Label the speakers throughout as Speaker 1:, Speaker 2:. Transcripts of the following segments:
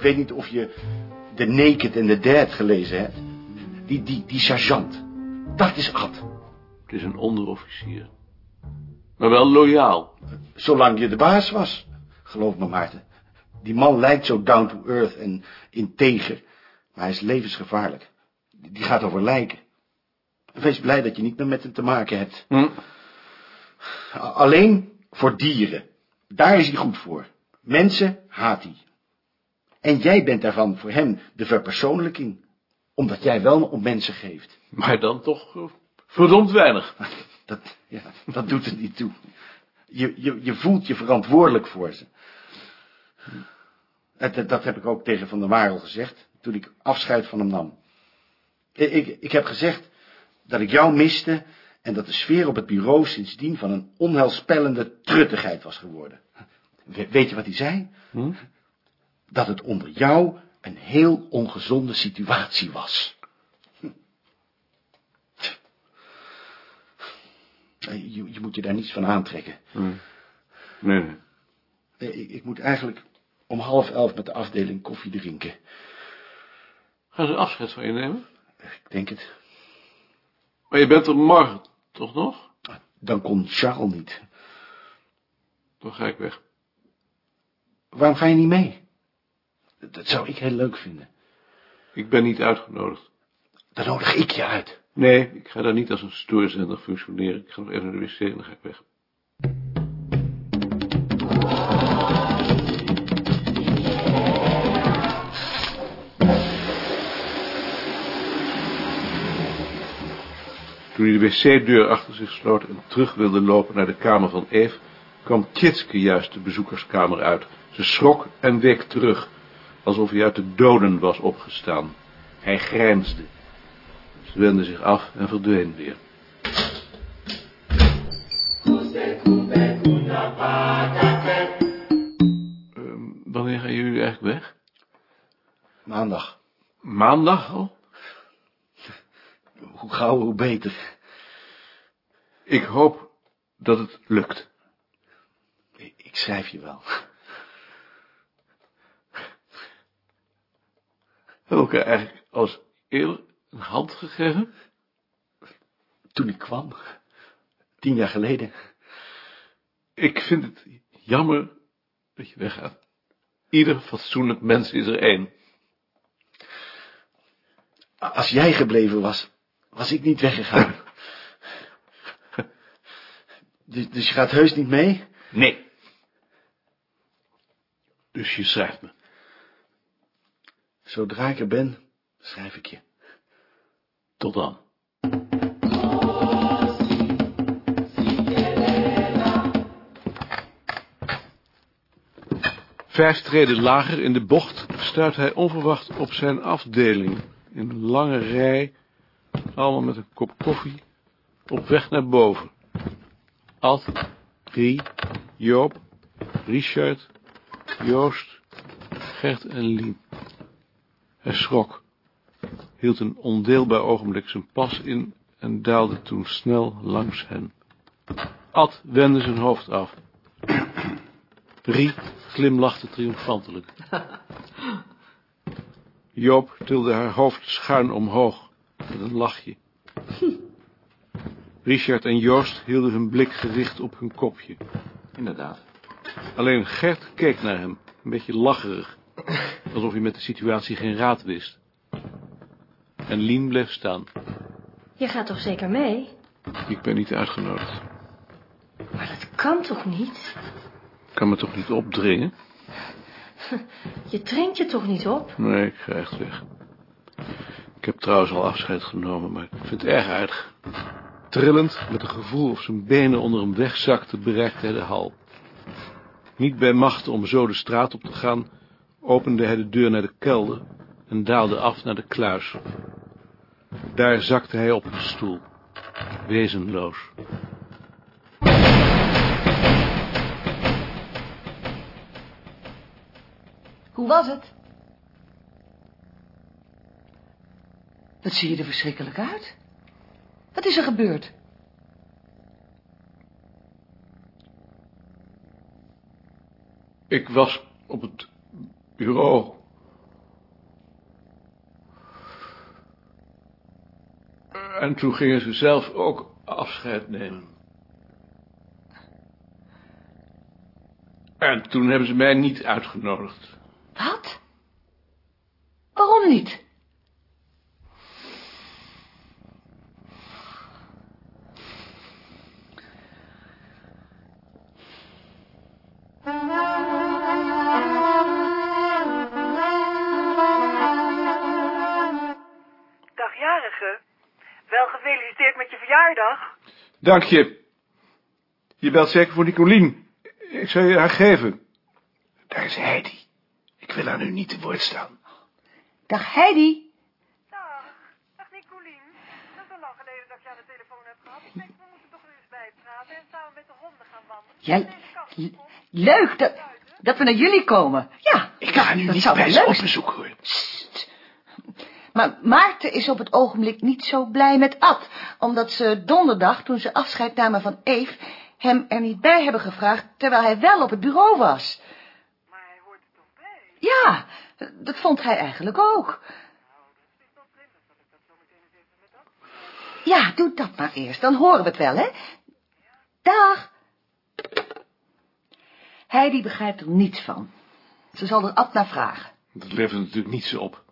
Speaker 1: ik weet niet of je The Naked and the Dead gelezen hebt. Die, die, die sergeant. Dat is Ad.
Speaker 2: Het is een onderofficier. Maar wel loyaal.
Speaker 1: Zolang je de baas was. Geloof me, Maarten. Die man lijkt zo down to earth en integer. Maar hij is levensgevaarlijk. Die gaat over lijken. Wees blij dat je niet meer met hem te maken hebt.
Speaker 2: Hm?
Speaker 1: Alleen voor dieren. Daar is hij goed voor. Mensen haat hij. En jij bent daarvan voor hem de verpersoonlijking. Omdat jij wel om mensen geeft.
Speaker 2: Maar dan toch eh, verdomd weinig.
Speaker 1: Dat, ja, dat doet er niet toe. Je, je, je voelt je verantwoordelijk voor ze. Dat, dat heb ik ook tegen Van der Marel gezegd, toen ik afscheid van hem nam. Ik, ik, ik heb gezegd dat ik jou miste en dat de sfeer op het bureau sindsdien van een onheilspellende truttigheid was geworden. We- Weet je wat hij zei?
Speaker 2: Hm?
Speaker 1: Dat het onder jou een heel ongezonde situatie was. Je, je moet je daar niets van aantrekken.
Speaker 2: Nee, nee.
Speaker 1: Ik, ik moet eigenlijk om half elf met de afdeling koffie drinken.
Speaker 2: Gaan ze afscheid van je nemen?
Speaker 1: Ik denk het.
Speaker 2: Maar je bent er morgen toch nog?
Speaker 1: Dan kon Charles niet.
Speaker 2: Dan ga ik weg.
Speaker 1: Waarom ga je niet mee? Dat zou ik heel leuk vinden.
Speaker 2: Ik ben niet uitgenodigd.
Speaker 1: Dan nodig ik je uit.
Speaker 2: Nee, ik ga daar niet als een stoorzender functioneren. Ik ga nog even naar de wc en dan ga ik weg. Toen hij de wc-deur achter zich sloot en terug wilde lopen naar de kamer van Eve, kwam Tjitske juist de bezoekerskamer uit. Ze schrok en week terug, alsof hij uit de doden was opgestaan. Hij grijnsde. Ze wendde zich af en verdween weer. Ehm, wanneer gaan jullie eigenlijk weg?
Speaker 1: Maandag.
Speaker 2: Maandag al?
Speaker 1: Hoe gauw, hoe beter.
Speaker 2: Ik hoop dat het lukt.
Speaker 1: Ik ik schrijf je wel.
Speaker 2: Elkaar eigenlijk als eerder een hand gegeven?
Speaker 1: Toen ik kwam. Tien jaar geleden.
Speaker 2: Ik vind het jammer dat je weggaat. Ieder fatsoenlijk mens is er één.
Speaker 1: Als jij gebleven was, was ik niet weggegaan. dus, dus je gaat heus niet mee?
Speaker 2: Nee. Dus je schrijft me.
Speaker 1: Zodra ik er ben, schrijf ik je.
Speaker 2: Tot dan. Vijf treden lager in de bocht stuit hij onverwacht op zijn afdeling. In een lange rij, allemaal met een kop koffie, op weg naar boven. Ad, Rie, Joop, Richard, Joost, Gert en Lien. Hij schrok, hield een ondeelbaar ogenblik zijn pas in en daalde toen snel langs hen. Ad wendde zijn hoofd af. Rie glimlachte triomfantelijk. Joop tilde haar hoofd schuin omhoog met een lachje. Richard en Joost hielden hun blik gericht op hun kopje.
Speaker 3: Inderdaad.
Speaker 2: Alleen Gert keek naar hem, een beetje lacherig, alsof hij met de situatie geen raad wist. En Lien bleef staan.
Speaker 4: Je gaat toch zeker mee?
Speaker 2: Ik ben niet uitgenodigd.
Speaker 4: Maar dat kan toch niet?
Speaker 2: Ik kan me toch niet opdringen?
Speaker 4: Je drinkt je toch niet op?
Speaker 2: Nee, ik ga echt weg. Ik heb trouwens al afscheid genomen, maar ik vind het erg aardig. Trillend, met een gevoel of zijn benen onder hem wegzakten, bereikte hij de hal. Niet bij machten om zo de straat op te gaan, opende hij de deur naar de kelder en daalde af naar de kluis. Daar zakte hij op een stoel, wezenloos.
Speaker 5: Hoe was het? Wat zie je er verschrikkelijk uit? Wat is er gebeurd?
Speaker 2: Ik was op het bureau. En toen gingen ze zelf ook afscheid nemen. En toen hebben ze mij niet uitgenodigd. Dank je. Je belt zeker voor Nicolien. Ik zal je haar geven. Daar is Heidi. Ik wil haar nu niet te woord staan.
Speaker 5: Dag Heidi.
Speaker 3: Dag. Dag Nicolien. Dat is al lang geleden dat ik je aan de telefoon heb gehad. Ik denk, we moeten toch weer eens bijpraten en samen met de honden gaan wandelen.
Speaker 5: Ja, leuk dat, dat we naar jullie komen. Ja,
Speaker 2: Ik ga nu
Speaker 5: dat
Speaker 2: niet bij ze op bezoek hoor.
Speaker 5: Maar Maarten is op het ogenblik niet zo blij met Ad, omdat ze donderdag, toen ze afscheid namen van Eve, hem er niet bij hebben gevraagd, terwijl hij wel op het bureau was.
Speaker 3: Maar hij hoort er toch bij?
Speaker 5: Ja, dat vond hij eigenlijk ook. Ja, doe dat maar eerst, dan horen we het wel, hè? Dag. Heidi begrijpt er niets van. Ze zal er Ad naar vragen.
Speaker 2: Dat levert natuurlijk niets op.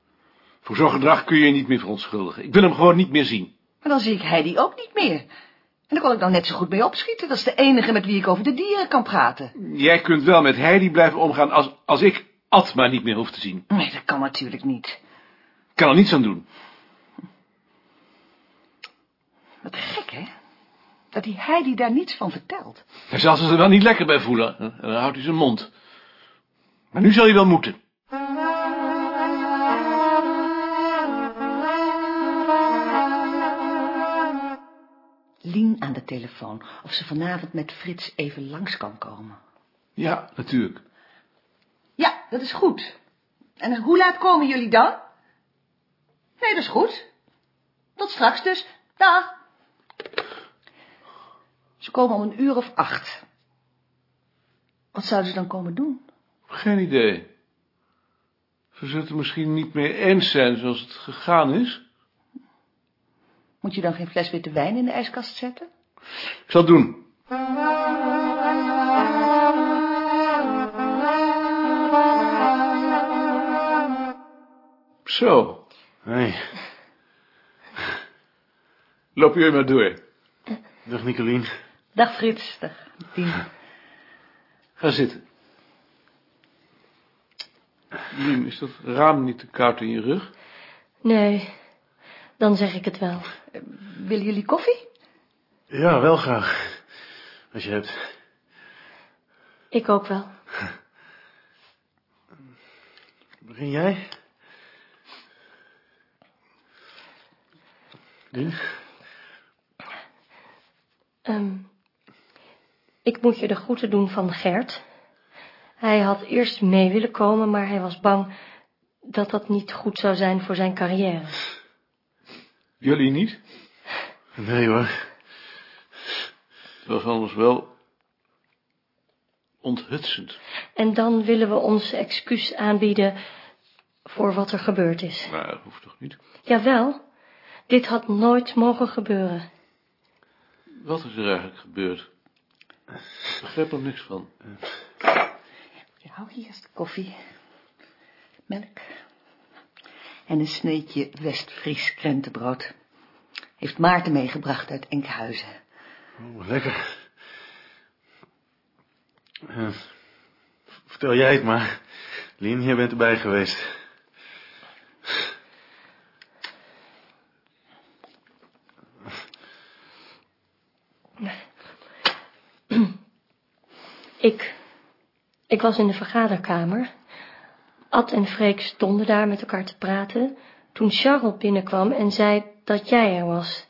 Speaker 2: Voor zo'n gedrag kun je je niet meer verontschuldigen. Ik wil hem gewoon niet meer zien.
Speaker 5: Maar dan zie ik Heidi ook niet meer. En daar kon ik nou net zo goed mee opschieten. Dat is de enige met wie ik over de dieren kan praten.
Speaker 2: Jij kunt wel met Heidi blijven omgaan als, als ik Ad maar niet meer hoef te zien.
Speaker 5: Nee, dat kan natuurlijk niet.
Speaker 2: Ik kan er niets aan doen.
Speaker 5: Wat gek, hè? Dat die Heidi daar niets van vertelt.
Speaker 2: Hij zal zich er wel niet lekker bij voelen. En dan houdt hij zijn mond. Maar nu zal hij wel moeten.
Speaker 5: Lien aan de telefoon. Of ze vanavond met Frits even langs kan komen.
Speaker 2: Ja, natuurlijk.
Speaker 5: Ja, dat is goed. En hoe laat komen jullie dan? Nee, dat is goed. Tot straks dus. Dag. Ze komen om een uur of acht. Wat zouden ze dan komen doen?
Speaker 2: Geen idee. Ze zullen het er misschien niet mee eens zijn zoals het gegaan is.
Speaker 5: Moet je dan geen fles witte wijn in de ijskast zetten?
Speaker 2: Ik zal het doen. Zo,
Speaker 1: Hey,
Speaker 2: loop jullie maar door.
Speaker 1: dag Nicolien.
Speaker 5: Dag Frits. Dag Tien.
Speaker 2: Ga zitten. Lien, is dat raam niet te koud in je rug?
Speaker 4: Nee, dan zeg ik het wel.
Speaker 5: Willen jullie koffie?
Speaker 1: Ja, wel graag. Als je hebt.
Speaker 4: Ik ook wel.
Speaker 1: Begin jij? Lien?
Speaker 4: Ehm, ik moet je de groeten doen van Gert. Hij had eerst mee willen komen, maar hij was bang dat dat niet goed zou zijn voor zijn carrière.
Speaker 2: Jullie niet?
Speaker 1: Nee hoor.
Speaker 2: Het was anders wel onthutsend.
Speaker 4: En dan willen we ons excuus aanbieden voor wat er gebeurd is.
Speaker 2: Maar dat hoeft toch niet?
Speaker 4: Jawel, dit had nooit mogen gebeuren.
Speaker 2: Wat is er eigenlijk gebeurd? Ik begrijp er niks van.
Speaker 5: Ja, hier is de koffie. Melk. En een sneetje Westfries krentenbrood. Heeft Maarten meegebracht uit Enkhuizen.
Speaker 1: Oh, lekker. Eh, vertel jij het maar. Lien, jij bent erbij geweest.
Speaker 4: Ik, ik was in de vergaderkamer. Ad en Freek stonden daar met elkaar te praten, toen Charles binnenkwam en zei dat jij er was.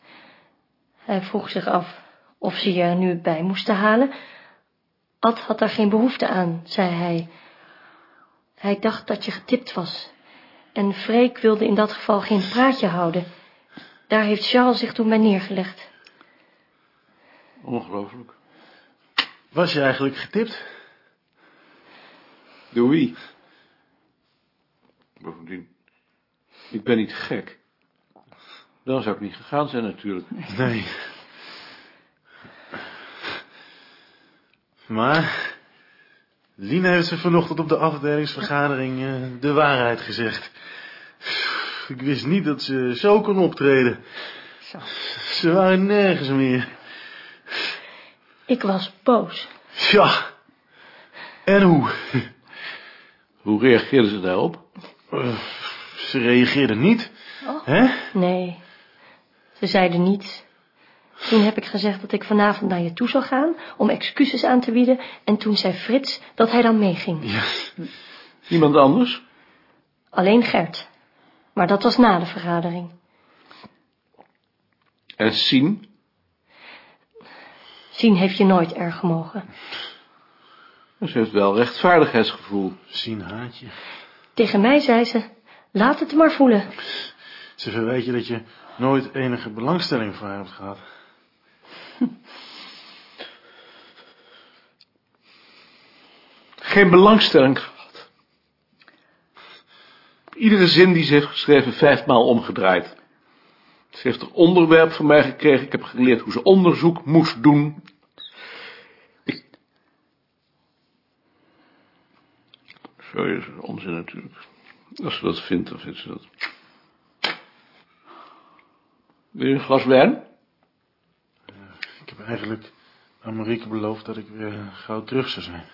Speaker 4: Hij vroeg zich af of ze je er nu bij moesten halen. Ad had daar geen behoefte aan, zei hij. Hij dacht dat je getipt was. En Freek wilde in dat geval geen praatje houden. Daar heeft Charles zich toen bij neergelegd.
Speaker 2: Ongelooflijk.
Speaker 1: Was je eigenlijk getipt?
Speaker 2: Door wie? Bovendien, ik ben niet gek. Dan zou ik niet gegaan zijn natuurlijk.
Speaker 6: Nee. Maar... Lina heeft ze vanochtend op de afdelingsvergadering eh, de waarheid gezegd. Ik wist niet dat ze zo kon optreden.
Speaker 5: Zo.
Speaker 6: Ze waren nergens meer.
Speaker 4: Ik was boos.
Speaker 6: Ja. En hoe?
Speaker 2: Hoe reageerden ze daarop?
Speaker 6: Ze reageerde niet.
Speaker 5: Oh.
Speaker 6: Hè?
Speaker 4: Nee, ze zeiden niets. Toen heb ik gezegd dat ik vanavond naar je toe zou gaan om excuses aan te bieden. En toen zei Frits dat hij dan meeging.
Speaker 6: Ja.
Speaker 2: Iemand anders?
Speaker 4: Alleen Gert. Maar dat was na de vergadering.
Speaker 2: En Sien?
Speaker 4: Zien heeft je nooit erg gemogen.
Speaker 2: Ze heeft wel rechtvaardigheidsgevoel.
Speaker 6: Zien haatje.
Speaker 4: Tegen mij zei ze, laat het maar voelen.
Speaker 6: Ze verwijt je dat je nooit enige belangstelling voor haar hebt gehad.
Speaker 2: Geen belangstelling gehad. Iedere zin die ze heeft geschreven, vijfmaal omgedraaid. Ze heeft er onderwerp van mij gekregen. Ik heb geleerd hoe ze onderzoek moest doen. Ik... Is onzin natuurlijk. Als ze dat vindt, dan vindt ze dat. Wil je een glas wijn?
Speaker 6: Ik heb eigenlijk aan Marieke beloofd dat ik weer gauw terug zou zijn.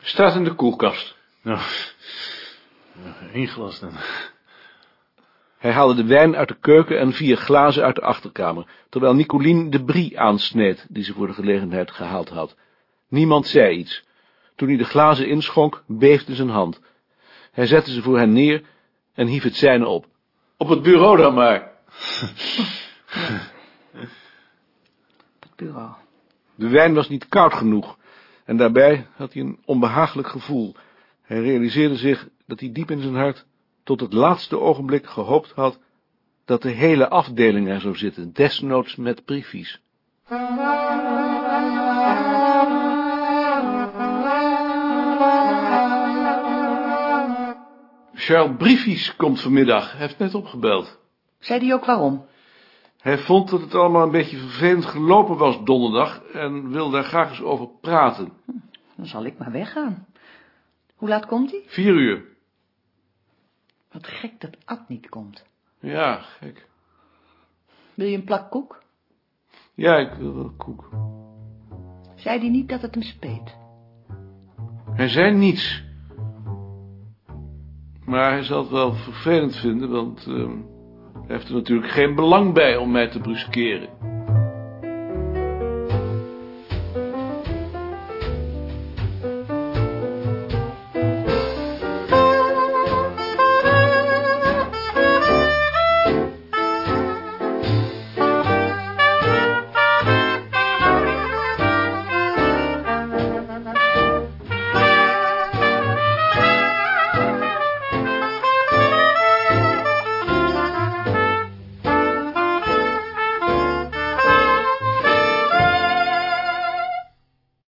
Speaker 2: Staat in de koelkast.
Speaker 6: Nou, ja, één glas dan.
Speaker 2: Hij haalde de wijn uit de keuken en vier glazen uit de achterkamer, terwijl Nicolien de brie aansneed die ze voor de gelegenheid gehaald had. Niemand zei iets. Toen hij de glazen inschonk, beefde zijn hand. Hij zette ze voor hen neer en hief het zijne op. Op het bureau dan maar.
Speaker 5: Op het bureau.
Speaker 2: De wijn was niet koud genoeg en daarbij had hij een onbehagelijk gevoel. Hij realiseerde zich dat hij diep in zijn hart tot het laatste ogenblik gehoopt had dat de hele afdeling er zou zitten, desnoods met briefies. Charles Briefies komt vanmiddag, hij heeft net opgebeld.
Speaker 5: Zei die ook waarom?
Speaker 2: Hij vond dat het allemaal een beetje vervelend gelopen was donderdag en wil daar graag eens over praten.
Speaker 5: Dan zal ik maar weggaan. Hoe laat komt hij?
Speaker 2: Vier uur.
Speaker 5: Wat gek dat Ad niet komt.
Speaker 2: Ja, gek.
Speaker 5: Wil je een plak koek?
Speaker 2: Ja, ik wil wel koek.
Speaker 5: Zei hij niet dat het hem speet?
Speaker 2: Hij zei niets. Maar hij zal het wel vervelend vinden, want ehm, hij heeft er natuurlijk geen belang bij om mij te bruskeren.